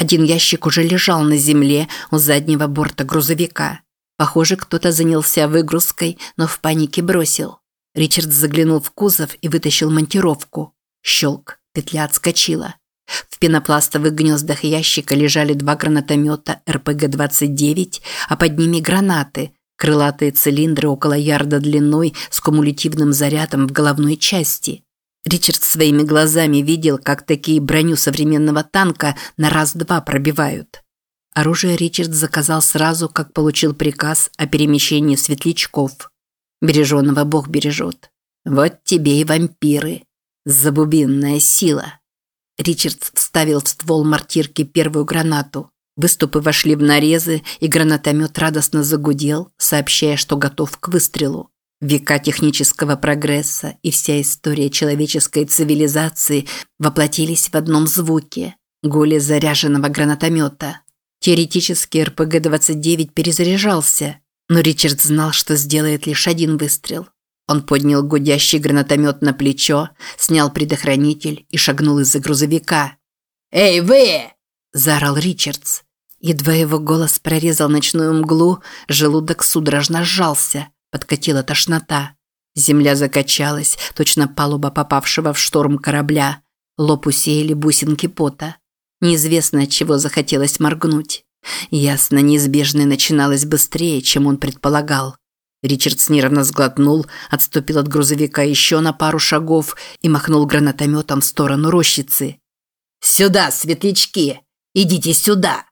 Один ящик уже лежал на земле у заднего борта грузовика. Похоже, кто-то занялся выгрузкой, но в панике бросил. Ричард заглянул в кузов и вытащил монтировку. Щелк, петля отскочила. В пенопластовых гнездах ящика лежали два гранатомета РПГ-29, а под ними гранаты, крылатые цилиндры около ярда длиной с кумулятивным зарядом в головной части. Ричард своими глазами видел, как такие броню современного танка на раз-два пробивают. Оружие Ричард заказал сразу, как получил приказ о перемещении светлячков. Береженого Бог бережет. Вот тебе и вампиры. Забубинная сила. Ричард вставил в ствол мортирки первую гранату. Выступы вошли в нарезы, и гранатомет радостно загудел, сообщая, что готов к выстрелу. Века технического прогресса и вся история человеческой цивилизации воплотились в одном звуке – гуле заряженного гранатомета. Теоретически РПГ-29 перезаряжался, но Ричард знал, что сделает лишь один выстрел. Он поднял гудящий гранатомет на плечо, снял предохранитель и шагнул из-за грузовика. «Эй, вы!» – заорал Ричардс. Едва его голос прорезал ночную мглу, желудок судорожно сжался – Подкатила тошнота. Земля закачалась, точно палуба попавшего в шторм корабля. Лоб усеяли бусинки пота. Неизвестно, от чего захотелось моргнуть. Ясно, неизбежное начиналось быстрее, чем он предполагал. Ричард нервно сглотнул, отступил от грузовика еще на пару шагов и махнул гранатометом в сторону рощицы. «Сюда, светлячки! Идите сюда!»